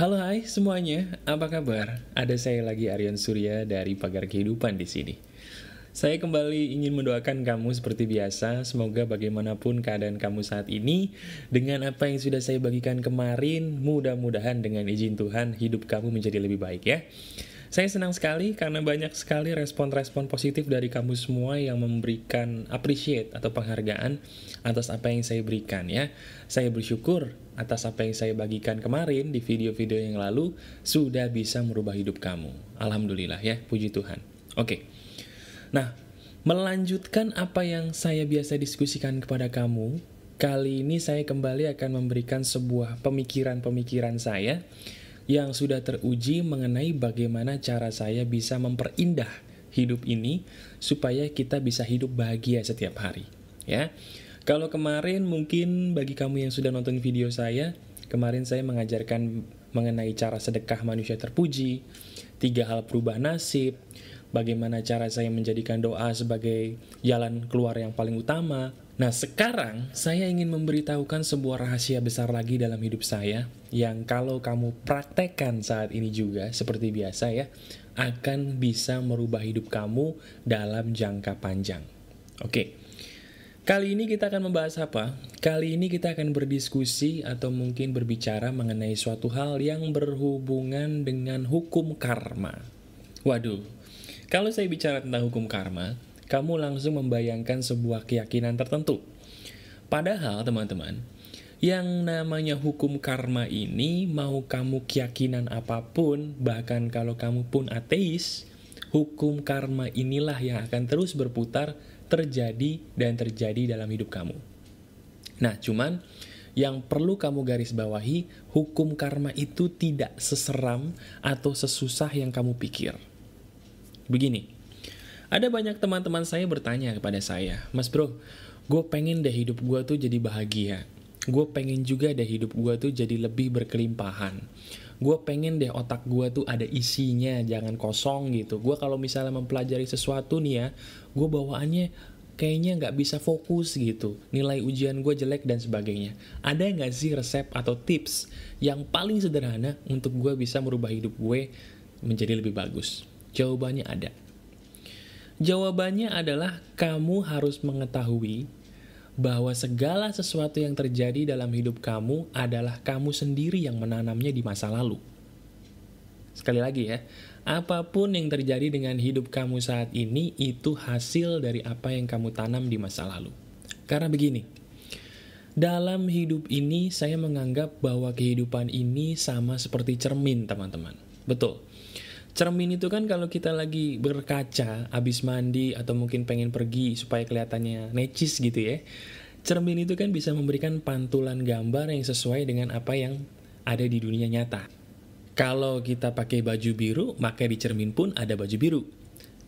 Halo hai semuanya, apa kabar? Ada saya lagi Aryan Surya dari Pagar Kehidupan di sini. Saya kembali ingin mendoakan kamu seperti biasa, semoga bagaimanapun keadaan kamu saat ini, dengan apa yang sudah saya bagikan kemarin, mudah-mudahan dengan izin Tuhan hidup kamu menjadi lebih baik ya. Saya senang sekali karena banyak sekali respon-respon positif dari kamu semua yang memberikan appreciate atau penghargaan atas apa yang saya berikan ya. Saya bersyukur atas apa yang saya bagikan kemarin di video-video yang lalu sudah bisa merubah hidup kamu. Alhamdulillah ya, puji Tuhan. Oke. Nah, melanjutkan apa yang saya biasa diskusikan kepada kamu, kali ini saya kembali akan memberikan sebuah pemikiran-pemikiran saya yang sudah teruji mengenai bagaimana cara saya bisa memperindah hidup ini supaya kita bisa hidup bahagia setiap hari. Ya, kalau kemarin mungkin bagi kamu yang sudah nonton video saya, kemarin saya mengajarkan mengenai cara sedekah manusia terpuji, tiga hal perubahan nasib, bagaimana cara saya menjadikan doa sebagai jalan keluar yang paling utama, Nah, sekarang saya ingin memberitahukan sebuah rahasia besar lagi dalam hidup saya yang kalau kamu praktekkan saat ini juga seperti biasa ya, akan bisa merubah hidup kamu dalam jangka panjang. Oke. Kali ini kita akan membahas apa? Kali ini kita akan berdiskusi atau mungkin berbicara mengenai suatu hal yang berhubungan dengan hukum karma. Waduh, kalau saya bicara tentang hukum karma, kamu langsung membayangkan sebuah keyakinan tertentu. Padahal, teman-teman, yang namanya hukum karma ini, mau kamu keyakinan apa pun, bahkan kalau kamu pun ateis, hukum karma inilah yang akan terus berputar, terjadi dan terjadi dalam hidup kamu. Nah, cuman yang perlu kamu garis bawahi, hukum karma itu tidak seseram atau sesusah yang kamu pikir. Begini, ada banyak teman-teman saya bertanya kepada saya, Mas bro, gue pengen deh hidup gue tuh jadi bahagia. Gue pengen juga deh hidup gue tuh jadi lebih berkelimpahan. Gue pengen deh otak gue tuh ada isinya, jangan kosong gitu. Gue kalau misalnya mempelajari sesuatu nih ya, gue bawaannya kayaknya nggak bisa fokus gitu. Nilai ujian gue jelek dan sebagainya. Ada nggak sih resep atau tips yang paling sederhana untuk gue bisa merubah hidup gue menjadi lebih bagus? Jawabannya ada. Jawabannya adalah kamu harus mengetahui bahwa segala sesuatu yang terjadi dalam hidup kamu adalah kamu sendiri yang menanamnya di masa lalu. Sekali lagi ya, apa pun yang terjadi dengan hidup kamu saat ini itu hasil dari apa yang kamu tanam di masa lalu. Karena begini, dalam hidup ini saya menganggap bahwa kehidupan ini sama seperti cermin teman-teman. Betul, Cermin itu kan kalau kita lagi berkaca, habis mandi, atau mungkin pengen pergi supaya kelihatannya necis gitu ya. Cermin itu kan bisa memberikan pantulan gambar yang sesuai dengan apa yang ada di dunia nyata. Kalau kita pakai baju biru, maka di cermin pun ada baju biru.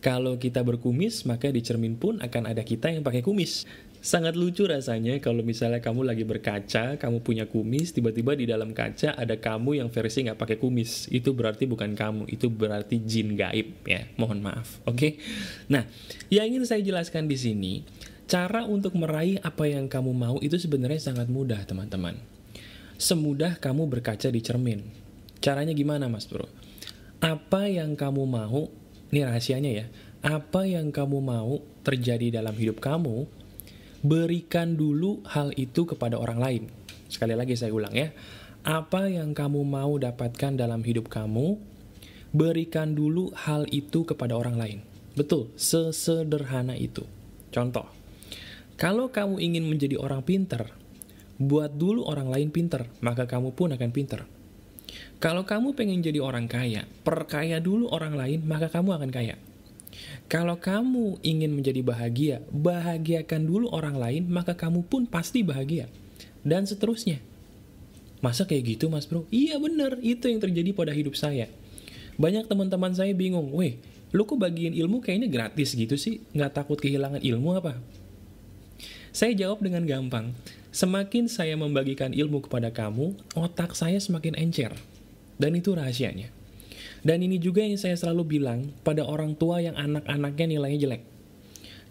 Kalau kita berkumis, maka di cermin pun akan ada kita yang pakai kumis. Sangat lucu rasanya kalau misalnya kamu lagi berkaca, kamu punya kumis, tiba-tiba di dalam kaca ada kamu yang versi nggak pakai kumis. Itu berarti bukan kamu, itu berarti jin gaib ya. Mohon maaf, oke? Okay? Nah, yang ingin saya jelaskan di sini, cara untuk meraih apa yang kamu mau itu sebenarnya sangat mudah, teman-teman. Semudah kamu berkaca di cermin. Caranya gimana, Mas Bro? Apa yang kamu mau, ini rahasianya ya, apa yang kamu mau terjadi dalam hidup kamu, berikan dulu hal itu kepada orang lain. Sekali lagi saya ulang ya. Apa yang kamu mau dapatkan dalam hidup kamu, berikan dulu hal itu kepada orang lain. Betul, sesederhana itu. Contoh, kalau kamu ingin menjadi orang pinter, buat dulu orang lain pinter, maka kamu pun akan pinter. Kalau kamu pengen jadi orang kaya, perkaya dulu orang lain, maka kamu akan kaya. Kalau kamu ingin menjadi bahagia, bahagiakan dulu orang lain, maka kamu pun pasti bahagia. Dan seterusnya. Masa kayak gitu mas bro? Iya bener, itu yang terjadi pada hidup saya. Banyak teman-teman saya bingung, weh, lu kok bagiin ilmu kayaknya gratis gitu sih? Nggak takut kehilangan ilmu apa? Saya jawab dengan gampang. Semakin saya membagikan ilmu kepada kamu, otak saya semakin encer. Dan itu rahasianya. Dan ini juga yang saya selalu bilang pada orang tua yang anak-anaknya nilainya jelek.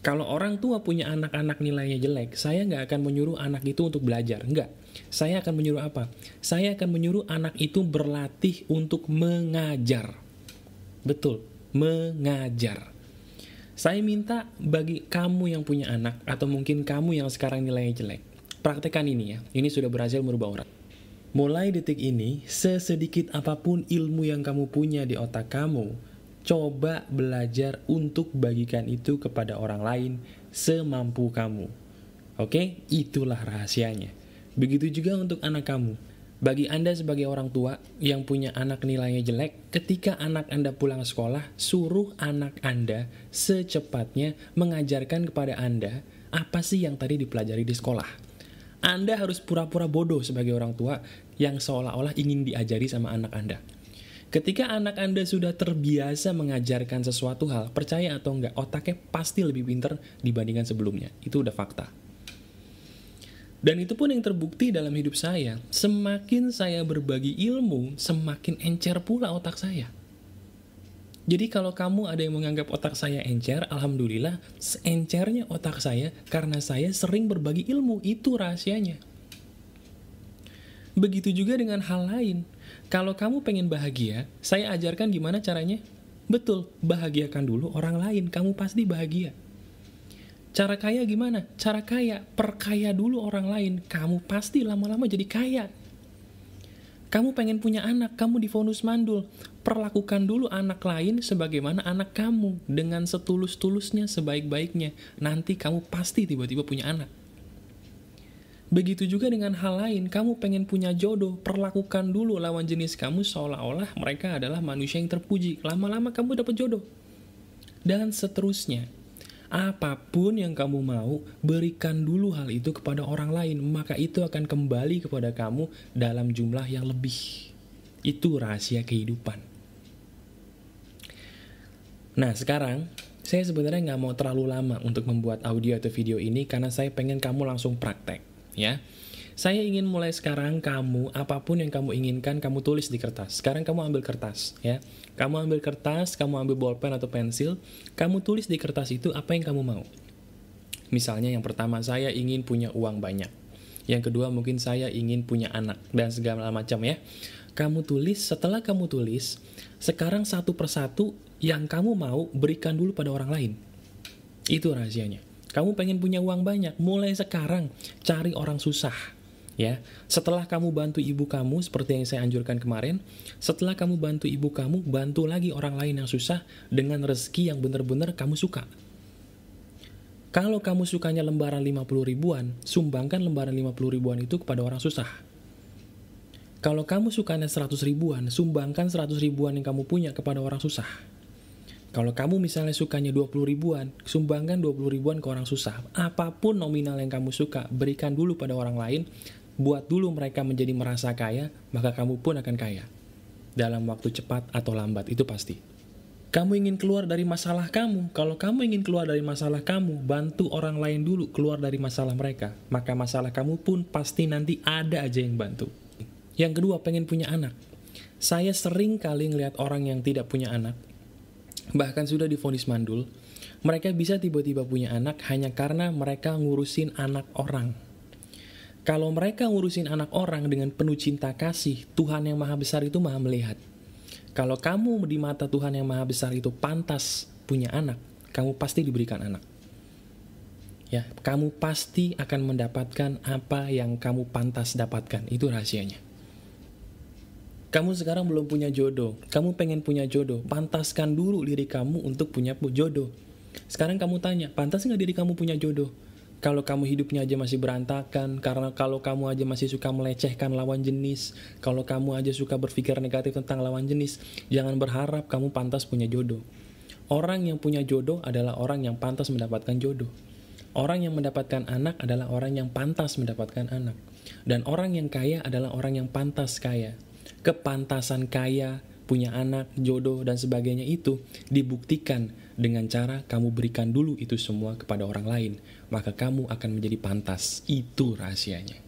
Kalau orang tua punya anak-anak nilainya jelek, saya nggak akan menyuruh anak itu untuk belajar. Enggak. Saya akan menyuruh apa? Saya akan menyuruh anak itu berlatih untuk mengajar. Betul, mengajar. Saya minta bagi kamu yang punya anak, atau mungkin kamu yang sekarang nilainya jelek, praktekkan ini ya. Ini sudah berhasil merubah orang. Mulai detik ini, sesedikit apa pun ilmu yang kamu punya di otak kamu, coba belajar untuk bagikan itu kepada orang lain semampu kamu. Oke, itulah rahasianya. Begitu juga untuk anak kamu. Bagi Anda sebagai orang tua yang punya anak nilainya jelek, ketika anak Anda pulang sekolah, suruh anak Anda secepatnya mengajarkan kepada Anda apa sih yang tadi dipelajari di sekolah. Anda harus pura-pura bodoh sebagai orang tua yang seolah-olah ingin diajari sama anak Anda. Ketika anak Anda sudah terbiasa mengajarkan sesuatu hal, percaya atau enggak, otaknya pasti lebih pinter dibandingkan sebelumnya. Itu udah fakta. Dan itu pun yang terbukti dalam hidup saya. Semakin saya berbagi ilmu, semakin encer pula otak saya. Jadi kalau kamu ada yang menganggap otak saya encer, Alhamdulillah, encernya otak saya karena saya sering berbagi ilmu. Itu rahasianya. Begitu juga dengan hal lain. Kalau kamu pengen bahagia, saya ajarkan gimana caranya. Betul, bahagiakan dulu orang lain, kamu pasti bahagia. Cara kaya gimana? Cara kaya, perkaya dulu orang lain, kamu pasti lama-lama jadi kaya. Kamu pengen punya anak, kamu difonus mandul. Perlakukan dulu anak lain sebagaimana anak kamu, dengan setulus-tulusnya, sebaik-baiknya. Nanti kamu pasti tiba-tiba punya anak. Begitu juga dengan hal lain, kamu pengen punya jodoh, perlakukan dulu lawan jenis kamu seolah-olah mereka adalah manusia yang terpuji. Lama-lama kamu dapat jodoh. Dan seterusnya. Apa pun yang kamu mau, berikan dulu hal itu kepada orang lain, maka itu akan kembali kepada kamu dalam jumlah yang lebih. Itu rahasia kehidupan. Nah, sekarang saya sebenarnya nggak mau terlalu lama untuk membuat audio atau video ini karena saya pengen kamu langsung praktek ya. Saya ingin mulai sekarang kamu, apa pun yang kamu inginkan, kamu tulis di kertas. Sekarang kamu ambil kertas, ya. Kamu ambil kertas, kamu ambil bolpen atau pensil, kamu tulis di kertas itu apa yang kamu mau. Misalnya yang pertama, saya ingin punya uang banyak. Yang kedua, mungkin saya ingin punya anak, dan segala macam ya. Kamu tulis, setelah kamu tulis, sekarang satu persatu yang kamu mau berikan dulu pada orang lain. Itu rahasianya. Kamu pengen punya uang banyak, mulai sekarang cari orang susah. Ya, setelah kamu bantu ibu kamu seperti yang saya anjurkan kemarin, setelah kamu bantu ibu kamu, bantu lagi orang lain yang susah dengan rezeki yang benar-benar kamu suka. Kalau kamu sukanya lembaran 50 ribuan, sumbangkan lembaran 50 ribuan itu kepada orang susah. Kalau kamu sukanya 100 ribuan, sumbangkan 100 ribuan yang kamu punya kepada orang susah. Kalau kamu misalnya sukanya 20 ribuan, sumbangkan 20 ribuan ke orang susah. Apa pun nominal yang kamu suka, berikan dulu pada orang lain, buat dulu mereka menjadi merasa kaya, maka kamu pun akan kaya. Dalam waktu cepat atau lambat, itu pasti. Kamu ingin keluar dari masalah kamu, kalau kamu ingin keluar dari masalah kamu, bantu orang lain dulu keluar dari masalah mereka, maka masalah kamu pun pasti nanti ada aja yang bantu. Yang kedua, pengen punya anak. Saya sering kali ngeliat orang yang tidak punya anak, bahkan sudah difonis mandul, mereka bisa tiba-tiba punya anak hanya karena mereka ngurusin anak orang. Kalau mereka ngurusin anak orang dengan penuh cinta kasih, Tuhan yang maha besar itu maha melihat. Kalau kamu di mata Tuhan yang maha besar itu pantas punya anak, kamu pasti diberikan anak. Ya, kamu pasti akan mendapatkan apa yang kamu pantas dapatkan. Itu rahasianya. Kamu sekarang belum punya jodoh, kamu pengen punya jodoh, pantaskan dulu diri kamu untuk punya jodoh. Sekarang kamu tanya, pantas nggak diri kamu punya jodoh? Kalau kamu hidupnya aja masih berantakan, karena kalau kamu aja masih suka melecehkan lawan jenis, kalau kamu aja suka berpikir negatif tentang lawan jenis, jangan berharap kamu pantas punya jodoh. Orang yang punya jodoh adalah orang yang pantas mendapatkan jodoh. Orang yang mendapatkan anak adalah orang yang pantas mendapatkan anak. Dan orang yang kaya adalah orang yang pantas kaya kepantasan kaya, punya anak, jodoh, dan sebagainya itu dibuktikan dengan cara kamu berikan dulu itu semua kepada orang lain, maka kamu akan menjadi pantas. Itu rahasianya.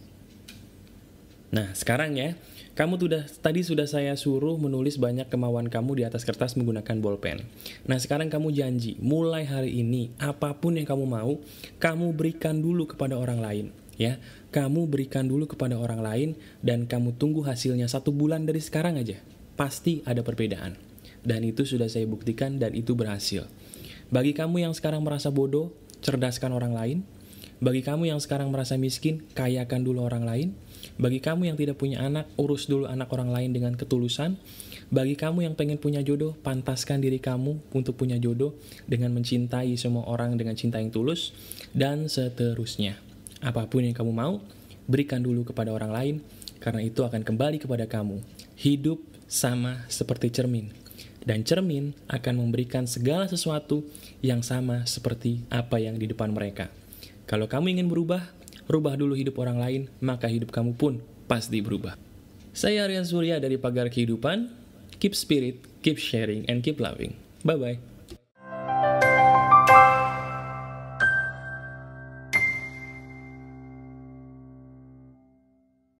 Nah, sekarang ya, Kamu sudah tadi sudah saya suruh menulis banyak kemauan kamu di atas kertas menggunakan bolpen. Nah, sekarang kamu janji, mulai hari ini apa pun yang kamu mau, kamu berikan dulu kepada orang lain, ya. Kamu berikan dulu kepada orang lain dan kamu tunggu hasilnya satu bulan dari sekarang aja. Pasti ada perbedaan. Dan itu sudah saya buktikan dan itu berhasil. Bagi kamu yang sekarang merasa bodoh, cerdaskan orang lain. Bagi kamu yang sekarang merasa miskin, kayakan dulu orang lain. Bagi kamu yang tidak punya anak, urus dulu anak orang lain dengan ketulusan. Bagi kamu yang pengen punya jodoh, pantaskan diri kamu untuk punya jodoh dengan mencintai semua orang dengan cinta yang tulus, dan seterusnya. Apa pun yang kamu mau, berikan dulu kepada orang lain, karena itu akan kembali kepada kamu. Hidup sama seperti cermin, dan cermin akan memberikan segala sesuatu yang sama seperti apa yang di depan mereka. Kalau kamu ingin berubah, rubah dulu hidup orang lain, maka hidup kamu pun pasti berubah. Saya Aryan Surya dari Pagar Kehidupan. Keep spirit, keep sharing, and keep loving. Bye-bye.